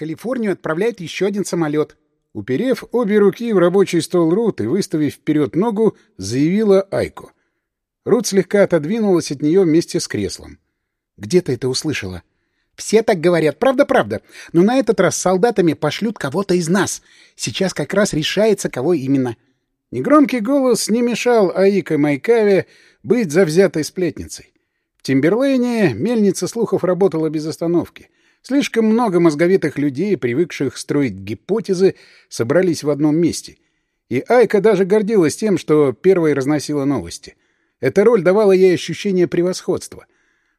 Калифорнию отправляют еще один самолет. Уперев обе руки в рабочий стол Рут и выставив вперед ногу, заявила Айко. Рут слегка отодвинулась от нее вместе с креслом. «Где ты это услышала?» «Все так говорят, правда-правда. Но на этот раз солдатами пошлют кого-то из нас. Сейчас как раз решается, кого именно». Негромкий голос не мешал Аика Майкаве быть завзятой сплетницей. В Тимберлейне мельница слухов работала без остановки — Слишком много мозговитых людей, привыкших строить гипотезы, собрались в одном месте. И Айка даже гордилась тем, что первой разносила новости. Эта роль давала ей ощущение превосходства.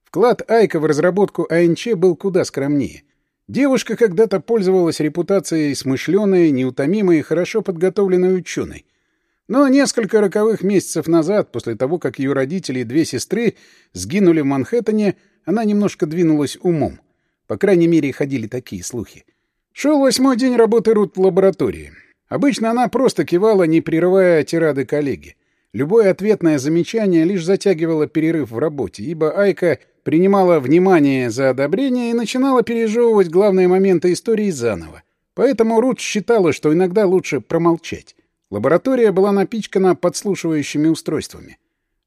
Вклад Айка в разработку АНЧ был куда скромнее. Девушка когда-то пользовалась репутацией смышленой, неутомимой и хорошо подготовленной ученой. Но несколько роковых месяцев назад, после того, как ее родители и две сестры сгинули в Манхэттене, она немножко двинулась умом. По крайней мере, ходили такие слухи. Шел восьмой день работы Рут в лаборатории. Обычно она просто кивала, не прерывая тирады коллеги. Любое ответное замечание лишь затягивало перерыв в работе, ибо Айка принимала внимание за одобрение и начинала пережевывать главные моменты истории заново. Поэтому Рут считала, что иногда лучше промолчать. Лаборатория была напичкана подслушивающими устройствами.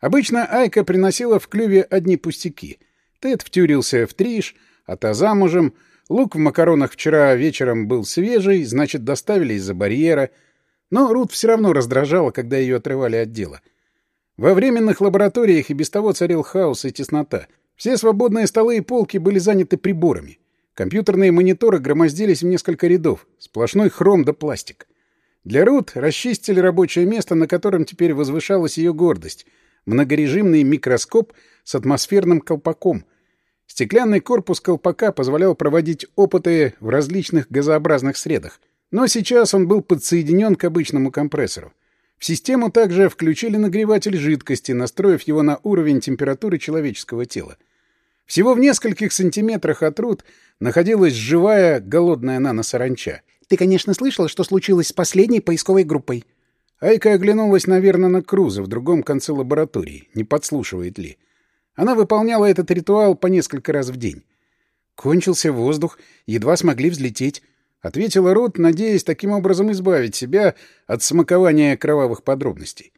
Обычно Айка приносила в клюве одни пустяки. Тед втюрился в Триш, а та замужем. Лук в макаронах вчера вечером был свежий, значит, доставили из-за барьера. Но Рут все равно раздражала, когда ее отрывали от дела. Во временных лабораториях и без того царил хаос и теснота. Все свободные столы и полки были заняты приборами. Компьютерные мониторы громоздились в несколько рядов. Сплошной хром да пластик. Для Рут расчистили рабочее место, на котором теперь возвышалась ее гордость. Многорежимный микроскоп с атмосферным колпаком — Стеклянный корпус колпака позволял проводить опыты в различных газообразных средах, но сейчас он был подсоединен к обычному компрессору. В систему также включили нагреватель жидкости, настроив его на уровень температуры человеческого тела. Всего в нескольких сантиметрах от руд находилась живая, голодная нано-саранча. «Ты, конечно, слышал, что случилось с последней поисковой группой?» Айка оглянулась, наверное, на Круза в другом конце лаборатории. Не подслушивает ли? Она выполняла этот ритуал по несколько раз в день. «Кончился воздух, едва смогли взлететь», — ответила Рот, надеясь таким образом избавить себя от смакования кровавых подробностей.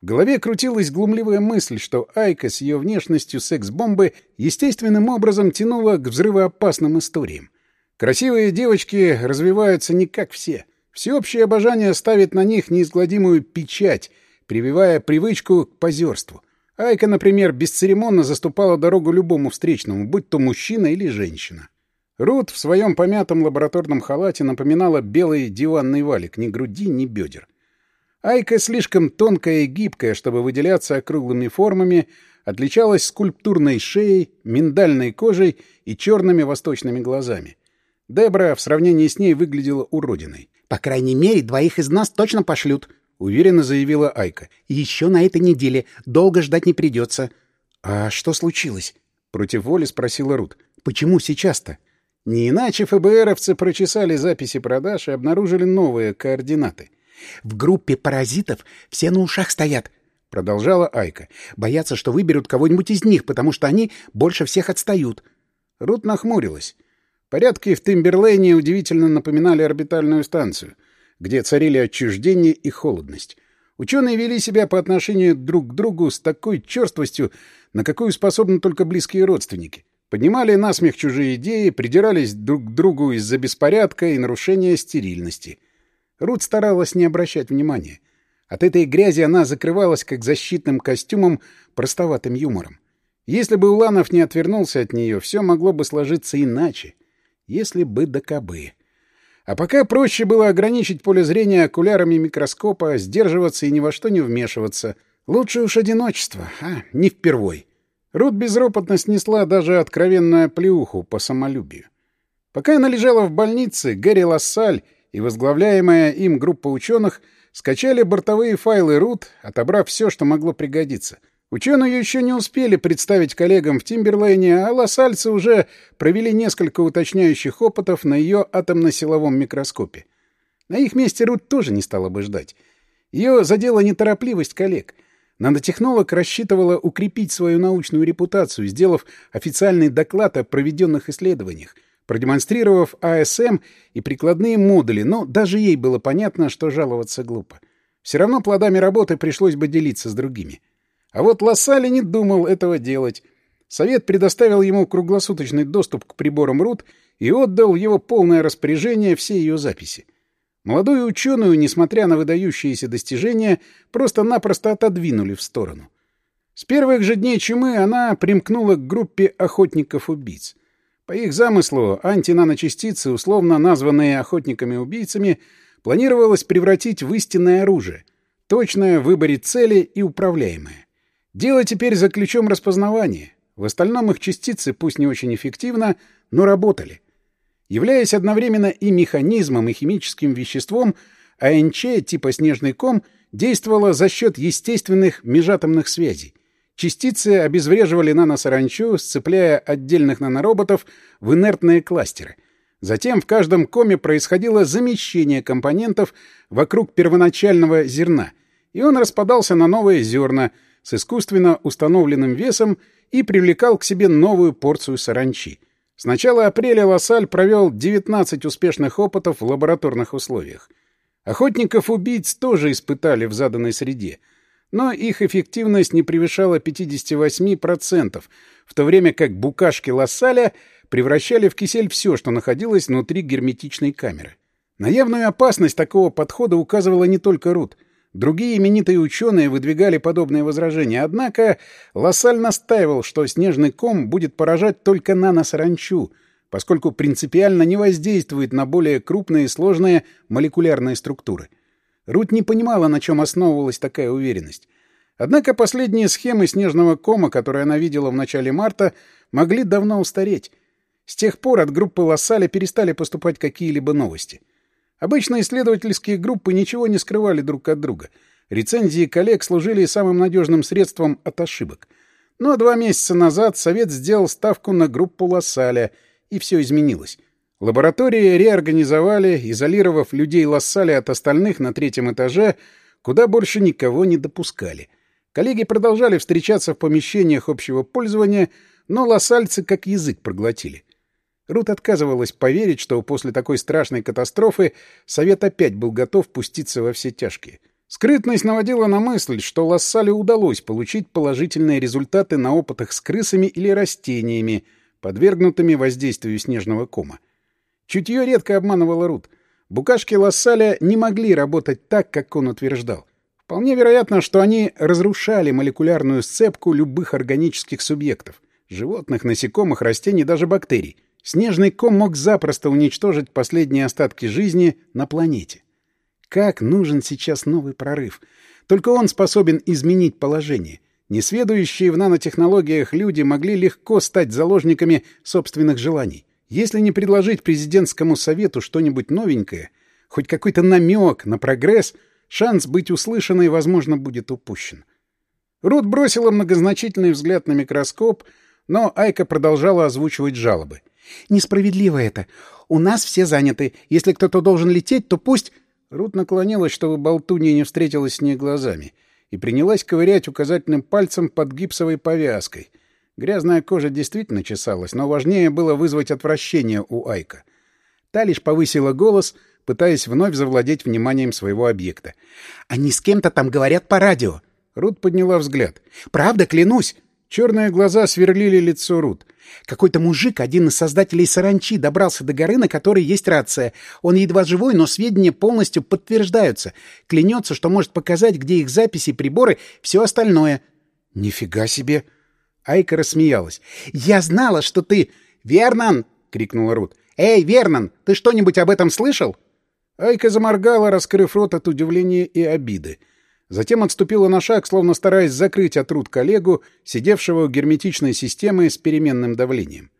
В голове крутилась глумливая мысль, что Айка с ее внешностью секс-бомбы естественным образом тянула к взрывоопасным историям. Красивые девочки развиваются не как все. Всеобщее обожание ставит на них неизгладимую печать, прививая привычку к позерству. Айка, например, бесцеремонно заступала дорогу любому встречному, будь то мужчина или женщина. Рут в своем помятом лабораторном халате напоминала белый диванный валик, ни груди, ни бедер. Айка слишком тонкая и гибкая, чтобы выделяться округлыми формами, отличалась скульптурной шеей, миндальной кожей и черными восточными глазами. Дебра в сравнении с ней выглядела уродиной. «По крайней мере, двоих из нас точно пошлют», — уверенно заявила Айка. «Еще на этой неделе. Долго ждать не придется». «А что случилось?» — против воли спросила Рут. «Почему сейчас-то?» Не иначе ФБРовцы прочесали записи продаж и обнаружили новые координаты. «В группе паразитов все на ушах стоят», — продолжала Айка. «Боятся, что выберут кого-нибудь из них, потому что они больше всех отстают». Рут нахмурилась. Порядки в Тимберлейне удивительно напоминали орбитальную станцию — где царили отчуждение и холодность. Ученые вели себя по отношению друг к другу с такой черствостью, на какую способны только близкие родственники. Поднимали насмех чужие идеи, придирались друг к другу из-за беспорядка и нарушения стерильности. Рут старалась не обращать внимания. От этой грязи она закрывалась как защитным костюмом простоватым юмором. Если бы Уланов не отвернулся от нее, все могло бы сложиться иначе. Если бы да кобы. А пока проще было ограничить поле зрения окулярами микроскопа, сдерживаться и ни во что не вмешиваться. Лучше уж одиночество, а не впервой. Рут безропотно снесла даже откровенную плюху по самолюбию. Пока она лежала в больнице, Гэри Лассаль и возглавляемая им группа ученых скачали бортовые файлы Рут, отобрав все, что могло пригодиться — Ученые еще не успели представить коллегам в Тимберлейне, а лосальцы уже провели несколько уточняющих опытов на ее атомно-силовом микроскопе. На их месте Рут тоже не стала бы ждать. Ее задела неторопливость коллег. Нанотехнолог рассчитывала укрепить свою научную репутацию, сделав официальный доклад о проведенных исследованиях, продемонстрировав АСМ и прикладные модули, но даже ей было понятно, что жаловаться глупо. Все равно плодами работы пришлось бы делиться с другими. А вот Лассали не думал этого делать. Совет предоставил ему круглосуточный доступ к приборам РУТ и отдал его полное распоряжение все ее записи. Молодую ученую, несмотря на выдающиеся достижения, просто-напросто отодвинули в сторону. С первых же дней чумы она примкнула к группе охотников-убийц. По их замыслу, антинаночастицы, условно названные охотниками-убийцами, планировалось превратить в истинное оружие, точное в выборе цели и управляемое. Дело теперь за ключом распознавания. В остальном их частицы, пусть не очень эффективно, но работали. Являясь одновременно и механизмом, и химическим веществом, АНЧ типа снежный ком действовала за счет естественных межатомных связей. Частицы обезвреживали наносаранчу, сцепляя отдельных нанороботов в инертные кластеры — Затем в каждом коме происходило замещение компонентов вокруг первоначального зерна, и он распадался на новые зерна с искусственно установленным весом и привлекал к себе новую порцию саранчи. С начала апреля Лассаль провел 19 успешных опытов в лабораторных условиях. Охотников-убийц тоже испытали в заданной среде, но их эффективность не превышала 58%, в то время как букашки Лассаля — превращали в кисель все, что находилось внутри герметичной камеры. На явную опасность такого подхода указывала не только Рут. Другие именитые ученые выдвигали подобные возражения, однако Лассаль настаивал, что снежный ком будет поражать только наносаранчу, поскольку принципиально не воздействует на более крупные и сложные молекулярные структуры. Рут не понимала, на чем основывалась такая уверенность. Однако последние схемы снежного кома, которые она видела в начале марта, могли давно устареть, с тех пор от группы Лассаля перестали поступать какие-либо новости. Обычно исследовательские группы ничего не скрывали друг от друга. Рецензии коллег служили самым надежным средством от ошибок. Но два месяца назад Совет сделал ставку на группу Лассаля, и все изменилось. Лаборатории реорганизовали, изолировав людей Лассаля от остальных на третьем этаже, куда больше никого не допускали. Коллеги продолжали встречаться в помещениях общего пользования, но лассальцы как язык проглотили. Рут отказывалась поверить, что после такой страшной катастрофы Совет опять был готов пуститься во все тяжкие. Скрытность наводила на мысль, что Лассале удалось получить положительные результаты на опытах с крысами или растениями, подвергнутыми воздействию снежного кома. Чутье редко обманывало Рут. Букашки Лассаля не могли работать так, как он утверждал. Вполне вероятно, что они разрушали молекулярную сцепку любых органических субъектов — животных, насекомых, растений, даже бактерий. Снежный ком мог запросто уничтожить последние остатки жизни на планете. Как нужен сейчас новый прорыв? Только он способен изменить положение. Несведущие в нанотехнологиях люди могли легко стать заложниками собственных желаний. Если не предложить президентскому совету что-нибудь новенькое, хоть какой-то намек на прогресс, шанс быть услышанной, возможно, будет упущен. Рут бросила многозначительный взгляд на микроскоп, но Айка продолжала озвучивать жалобы. Несправедливо это. У нас все заняты. Если кто-то должен лететь, то пусть...» Рут наклонилась, чтобы болтунья не встретилась с ней глазами, и принялась ковырять указательным пальцем под гипсовой повязкой. Грязная кожа действительно чесалась, но важнее было вызвать отвращение у Айка. Та лишь повысила голос, пытаясь вновь завладеть вниманием своего объекта. «Они с кем-то там говорят по радио!» Рут подняла взгляд. «Правда, клянусь!» Черные глаза сверлили лицо Рут. Какой-то мужик, один из создателей саранчи, добрался до горы, на которой есть рация. Он едва живой, но сведения полностью подтверждаются. Клянется, что может показать, где их записи, приборы, все остальное. — Нифига себе! Айка рассмеялась. — Я знала, что ты... — Вернан! — крикнула Рут. — Эй, Вернан, ты что-нибудь об этом слышал? Айка заморгала, раскрыв рот от удивления и обиды. — Затем отступила на шаг, словно стараясь закрыть от труд коллегу, сидевшего у герметичной системы с переменным давлением.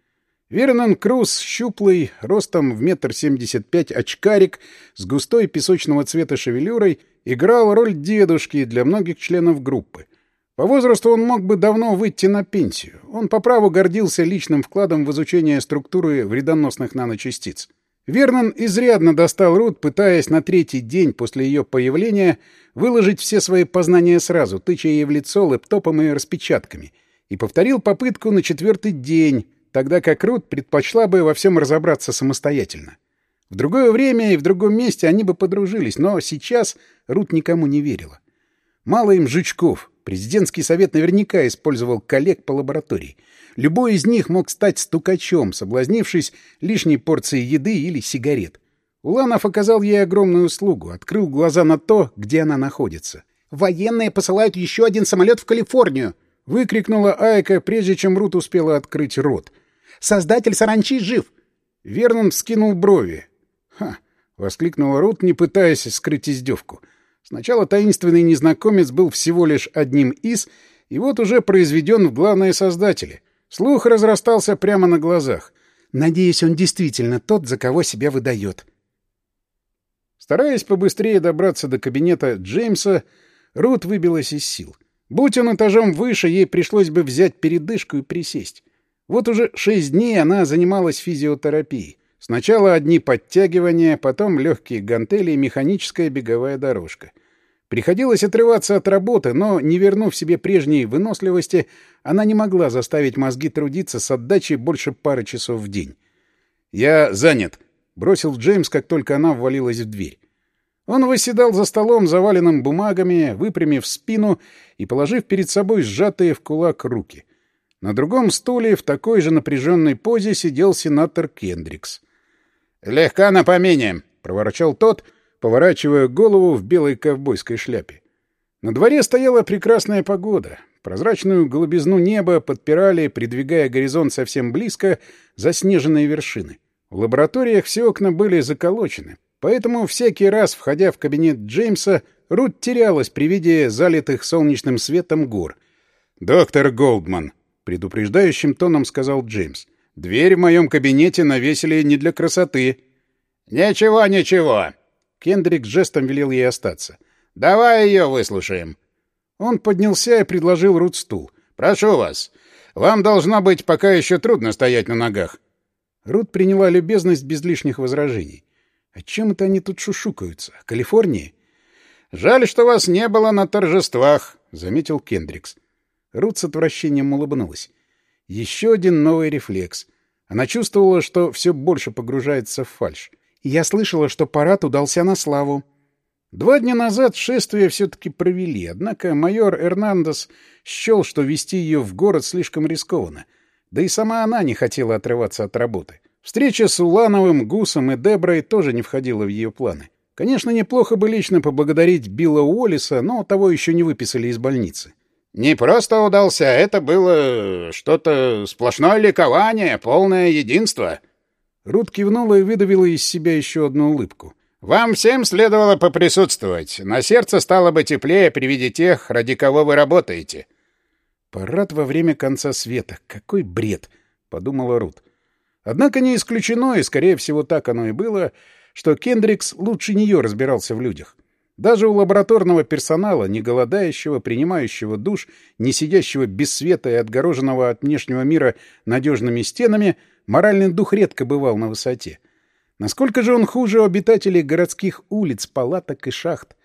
Вернон Круз, щуплый, ростом в метр семьдесят пять очкарик, с густой песочного цвета шевелюрой, играл роль дедушки для многих членов группы. По возрасту он мог бы давно выйти на пенсию. Он по праву гордился личным вкладом в изучение структуры вредоносных наночастиц. Вернон изрядно достал Рут, пытаясь на третий день после ее появления выложить все свои познания сразу, тыча ей в лицо лэптопом и распечатками, и повторил попытку на четвертый день, тогда как Рут предпочла бы во всем разобраться самостоятельно. В другое время и в другом месте они бы подружились, но сейчас Рут никому не верила. Мало им жучков. Президентский совет наверняка использовал коллег по лаборатории. Любой из них мог стать стукачом, соблазнившись лишней порцией еды или сигарет. Уланов оказал ей огромную услугу, открыл глаза на то, где она находится. «Военные посылают еще один самолет в Калифорнию!» — выкрикнула Айка, прежде чем Рут успела открыть рот. «Создатель саранчи жив!» Вернон вскинул брови. «Ха!» — воскликнула Рут, не пытаясь скрыть издевку. Сначала таинственный незнакомец был всего лишь одним из, и вот уже произведен в главные создатели. Слух разрастался прямо на глазах. «Надеюсь, он действительно тот, за кого себя выдает», Стараясь побыстрее добраться до кабинета Джеймса, Рут выбилась из сил. Будь он этажом выше, ей пришлось бы взять передышку и присесть. Вот уже шесть дней она занималась физиотерапией. Сначала одни подтягивания, потом легкие гантели и механическая беговая дорожка. Приходилось отрываться от работы, но, не вернув себе прежней выносливости, она не могла заставить мозги трудиться с отдачей больше пары часов в день. «Я занят», — бросил Джеймс, как только она ввалилась в дверь. Он восседал за столом, заваленным бумагами, выпрямив спину и положив перед собой сжатые в кулак руки. На другом стуле в такой же напряженной позе сидел сенатор Кендрикс. «Легка на помине!» — проворчал тот, поворачивая голову в белой ковбойской шляпе. На дворе стояла прекрасная погода. Прозрачную голубизну неба подпирали, придвигая горизонт совсем близко, заснеженные вершины. В лабораториях все окна были заколочены, поэтому всякий раз, входя в кабинет Джеймса, Рут терялась при виде залитых солнечным светом гор. «Доктор Голдман», — предупреждающим тоном сказал Джеймс, — «дверь в моем кабинете навесили не для красоты». «Ничего, ничего», — Кендрик жестом велел ей остаться. «Давай ее выслушаем». Он поднялся и предложил Рут стул. «Прошу вас. Вам должно быть пока еще трудно стоять на ногах. Рут приняла любезность без лишних возражений. О чем это они тут шушукаются? О Калифорнии? «Жаль, что вас не было на торжествах», — заметил Кендрикс. Рут с отвращением улыбнулась. Еще один новый рефлекс. Она чувствовала, что все больше погружается в фальшь. «Я слышала, что парад удался на славу». Два дня назад шествие все-таки провели, однако майор Эрнандес счел, что вести ее в город слишком рискованно — да и сама она не хотела отрываться от работы. Встреча с Улановым, Гусом и Деброй тоже не входила в ее планы. Конечно, неплохо бы лично поблагодарить Билла Уоллиса, но того еще не выписали из больницы. «Не просто удался, это было что-то сплошное ликование, полное единство». Рут кивнула и выдавила из себя еще одну улыбку. «Вам всем следовало поприсутствовать. На сердце стало бы теплее при виде тех, ради кого вы работаете. Парад во время конца света. Какой бред! — подумала Рут. Однако не исключено, и, скорее всего, так оно и было, что Кендрикс лучше нее разбирался в людях. Даже у лабораторного персонала, не голодающего, принимающего душ, не сидящего без света и отгороженного от внешнего мира надежными стенами, моральный дух редко бывал на высоте. Насколько же он хуже обитателей городских улиц, палаток и шахт?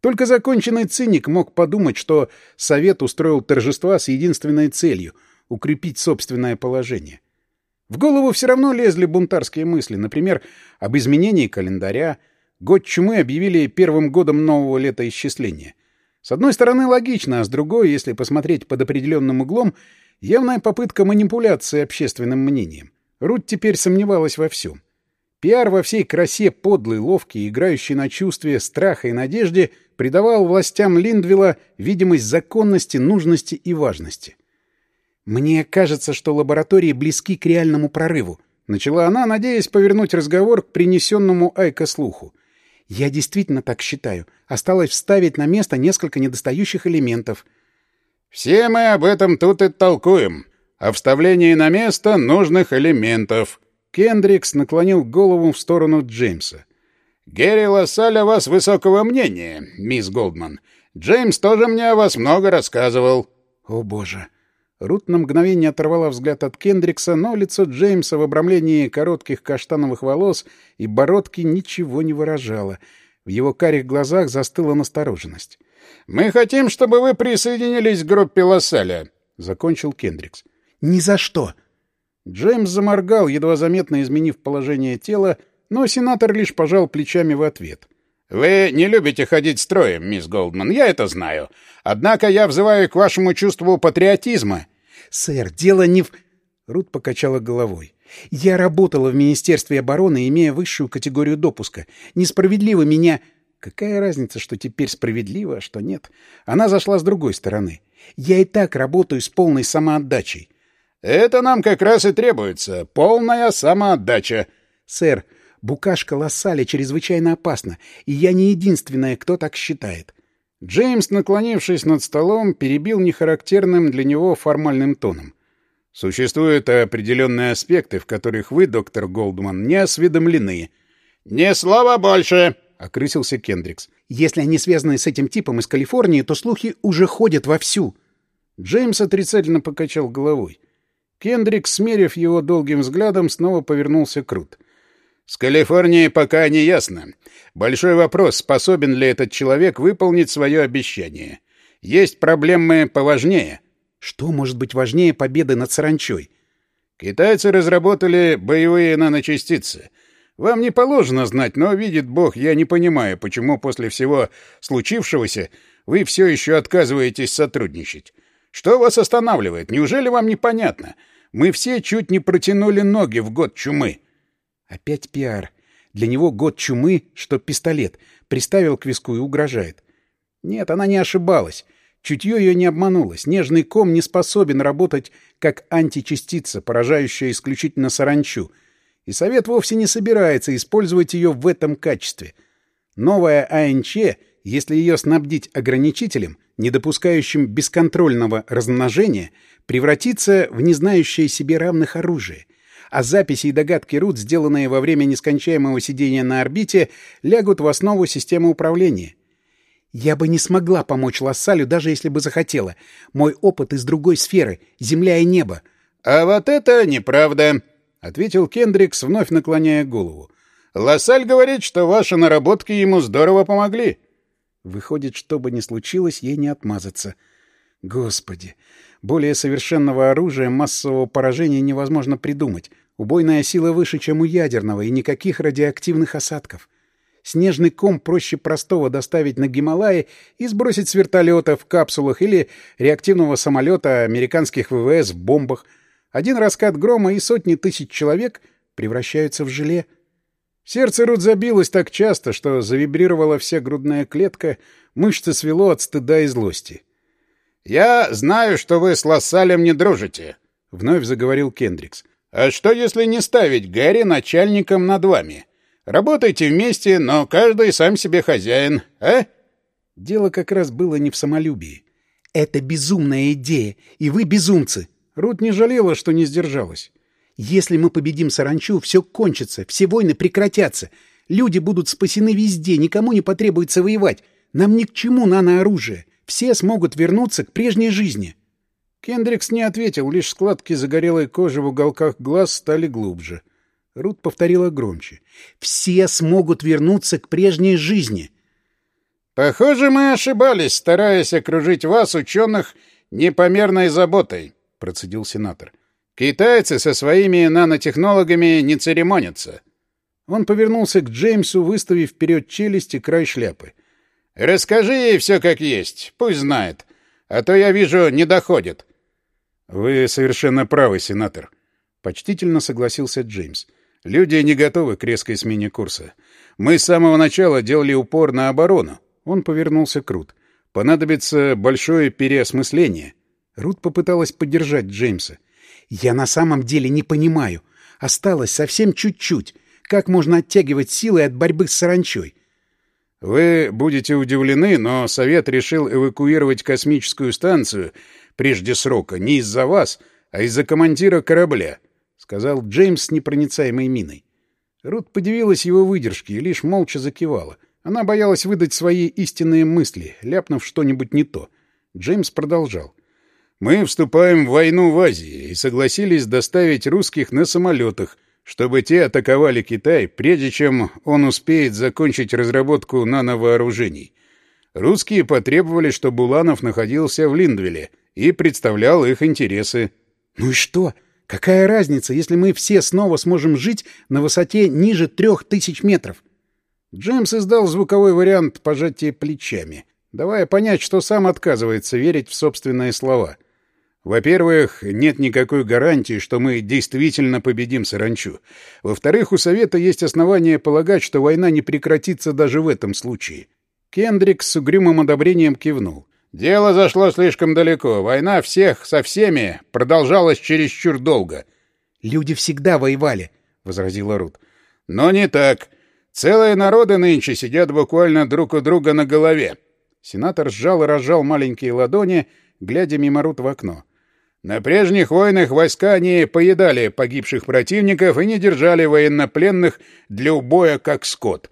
Только законченный циник мог подумать, что Совет устроил торжества с единственной целью — укрепить собственное положение. В голову все равно лезли бунтарские мысли, например, об изменении календаря. Год чумы объявили первым годом нового летоисчисления. С одной стороны, логично, а с другой, если посмотреть под определенным углом, явная попытка манипуляции общественным мнением. Рут теперь сомневалась во всем. Пиар во всей красе подлый, ловкий, играющий на чувстве страха и надежде — придавал властям Линдвилла видимость законности, нужности и важности. «Мне кажется, что лаборатории близки к реальному прорыву», — начала она, надеясь повернуть разговор к принесенному Айка слуху. «Я действительно так считаю. Осталось вставить на место несколько недостающих элементов». «Все мы об этом тут и толкуем. О вставлении на место нужных элементов». Кендрикс наклонил голову в сторону Джеймса. Герри Лассаль о вас высокого мнения, мисс Голдман. Джеймс тоже мне о вас много рассказывал. О, боже. Рут на мгновение оторвала взгляд от Кендрикса, но лицо Джеймса в обрамлении коротких каштановых волос и бородки ничего не выражало. В его карих глазах застыла настороженность. «Мы хотим, чтобы вы присоединились к группе Лассаля», — закончил Кендрикс. «Ни за что!» Джеймс заморгал, едва заметно изменив положение тела, но сенатор лишь пожал плечами в ответ. «Вы не любите ходить строем, мисс Голдман, я это знаю. Однако я взываю к вашему чувству патриотизма». «Сэр, дело не в...» Рут покачала головой. «Я работала в Министерстве обороны, имея высшую категорию допуска. Несправедливо меня...» Какая разница, что теперь справедливо, а что нет? Она зашла с другой стороны. Я и так работаю с полной самоотдачей. Это нам как раз и требуется. Полная самоотдача. Сэр, букашка Лассаля чрезвычайно опасна, и я не единственная, кто так считает. Джеймс, наклонившись над столом, перебил нехарактерным для него формальным тоном. Существуют определенные аспекты, в которых вы, доктор Голдман, не осведомлены. — Ни слова больше! — окрысился Кендрикс. «Если они связаны с этим типом из Калифорнии, то слухи уже ходят вовсю». Джеймс отрицательно покачал головой. Кендрикс, смерив его долгим взглядом, снова повернулся к Рут. «С Калифорнией пока не ясно. Большой вопрос, способен ли этот человек выполнить свое обещание. Есть проблемы поважнее». «Что может быть важнее победы над саранчой?» «Китайцы разработали боевые наночастицы — вам не положено знать, но, видит Бог, я не понимаю, почему после всего случившегося вы все еще отказываетесь сотрудничать. Что вас останавливает? Неужели вам непонятно? Мы все чуть не протянули ноги в год чумы. Опять пиар. Для него год чумы, что пистолет. Приставил к виску и угрожает. Нет, она не ошибалась. Чутье ее не обмануло. Снежный ком не способен работать как античастица, поражающая исключительно саранчу — и Совет вовсе не собирается использовать ее в этом качестве. Новая АНЧ, если ее снабдить ограничителем, не допускающим бесконтрольного размножения, превратится в незнающее себе равных оружие, а записи и догадки Рут, сделанные во время нескончаемого сидения на орбите, лягут в основу системы управления. Я бы не смогла помочь Лассалю, даже если бы захотела. Мой опыт из другой сферы — земля и небо. — А вот это неправда, — ответил Кендрикс, вновь наклоняя голову. «Лассаль говорит, что ваши наработки ему здорово помогли». Выходит, что бы ни случилось, ей не отмазаться. Господи! Более совершенного оружия массового поражения невозможно придумать. Убойная сила выше, чем у ядерного, и никаких радиоактивных осадков. Снежный ком проще простого доставить на Гималаи и сбросить с вертолета в капсулах или реактивного самолета американских ВВС в бомбах — один раскат грома и сотни тысяч человек превращаются в желе. Сердце Рут забилось так часто, что завибрировала вся грудная клетка, мышцы свело от стыда и злости. — Я знаю, что вы с Лассалем не дружите, — вновь заговорил Кендрикс. — А что, если не ставить Гарри начальником над вами? Работайте вместе, но каждый сам себе хозяин, а? Дело как раз было не в самолюбии. Это безумная идея, и вы безумцы. Рут не жалела, что не сдержалась. «Если мы победим саранчу, все кончится, все войны прекратятся. Люди будут спасены везде, никому не потребуется воевать. Нам ни к чему нанооружие. Все смогут вернуться к прежней жизни». Кендрикс не ответил, лишь складки загорелой кожи в уголках глаз стали глубже. Рут повторила громче. «Все смогут вернуться к прежней жизни». «Похоже, мы ошибались, стараясь окружить вас, ученых, непомерной заботой», процедил сенатор. «Китайцы со своими нанотехнологами не церемонятся». Он повернулся к Джеймсу, выставив вперед челюсти край шляпы. «Расскажи ей все как есть, пусть знает. А то, я вижу, не доходит». «Вы совершенно правы, сенатор», — почтительно согласился Джеймс. «Люди не готовы к резкой смене курса. Мы с самого начала делали упор на оборону». Он повернулся к Рут. «Понадобится большое переосмысление». Рут попыталась поддержать Джеймса. «Я на самом деле не понимаю. Осталось совсем чуть-чуть. Как можно оттягивать силы от борьбы с саранчой?» «Вы будете удивлены, но Совет решил эвакуировать космическую станцию прежде срока не из-за вас, а из-за командира корабля», — сказал Джеймс с непроницаемой миной. Рут подивилась его выдержке и лишь молча закивала. Она боялась выдать свои истинные мысли, ляпнув что-нибудь не то. Джеймс продолжал. Мы вступаем в войну в Азии и согласились доставить русских на самолетах, чтобы те атаковали Китай, прежде чем он успеет закончить разработку нановооружений. Русские потребовали, чтобы Буланов находился в Линдвилле и представлял их интересы. — Ну и что? Какая разница, если мы все снова сможем жить на высоте ниже трех тысяч метров? Джеймс издал звуковой вариант пожатия плечами, давая понять, что сам отказывается верить в собственные слова. Во-первых, нет никакой гарантии, что мы действительно победим Саранчу. Во-вторых, у Совета есть основания полагать, что война не прекратится даже в этом случае. Кендрик с угрюмым одобрением кивнул. Дело зашло слишком далеко. Война всех со всеми продолжалась чересчур долго. Люди всегда воевали, возразила Рут. Но не так. Целые народы нынче сидят буквально друг у друга на голове. Сенатор сжал и разжал маленькие ладони, глядя мимо Рут в окно. На прежних войнах войска не поедали погибших противников и не держали военнопленных для убоя как скот.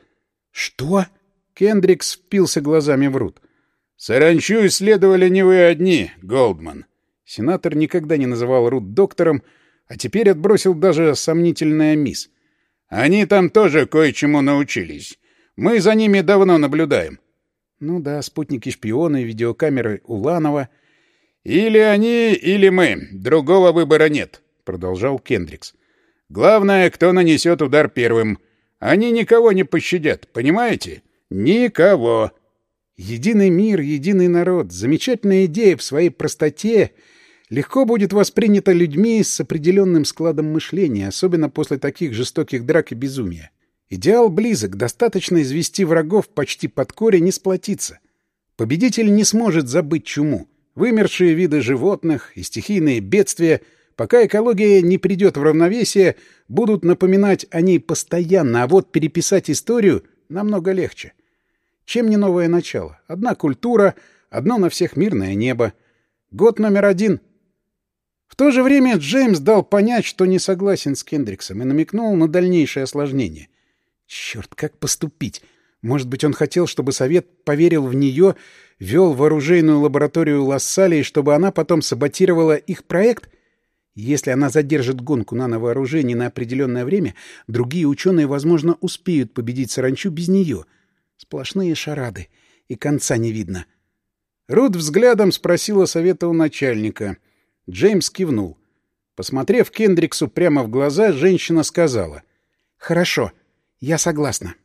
Что? Кендрикс впился глазами в Рут. Саранчу исследовали не вы одни, Голдман. Сенатор никогда не называл Рут доктором, а теперь отбросил даже сомнительная мисс. Они там тоже кое-чему научились. Мы за ними давно наблюдаем. Ну да, спутники-шпионы, видеокамеры Уланова. Или они, или мы. Другого выбора нет, продолжал Кендрикс. Главное, кто нанесет удар первым. Они никого не пощадят, понимаете? Никого. Единый мир, единый народ. Замечательная идея в своей простоте. Легко будет воспринята людьми с определенным складом мышления, особенно после таких жестоких драк и безумия. Идеал близок, достаточно извести врагов почти под корень и сплотиться. Победитель не сможет забыть чуму. Вымершие виды животных и стихийные бедствия, пока экология не придет в равновесие, будут напоминать о ней постоянно, а вот переписать историю намного легче. Чем не новое начало? Одна культура, одно на всех мирное небо. Год номер один. В то же время Джеймс дал понять, что не согласен с Кендриксом и намекнул на дальнейшее осложнение. Черт, как поступить? Может быть, он хотел, чтобы Совет поверил в нее, вел в оружейную лабораторию Лассалии, чтобы она потом саботировала их проект? Если она задержит гонку нановооружений на определенное время, другие ученые, возможно, успеют победить Саранчу без нее — Сплошные шарады. И конца не видно. Рут взглядом спросила совета у начальника. Джеймс кивнул. Посмотрев Кендриксу прямо в глаза, женщина сказала. «Хорошо, я согласна».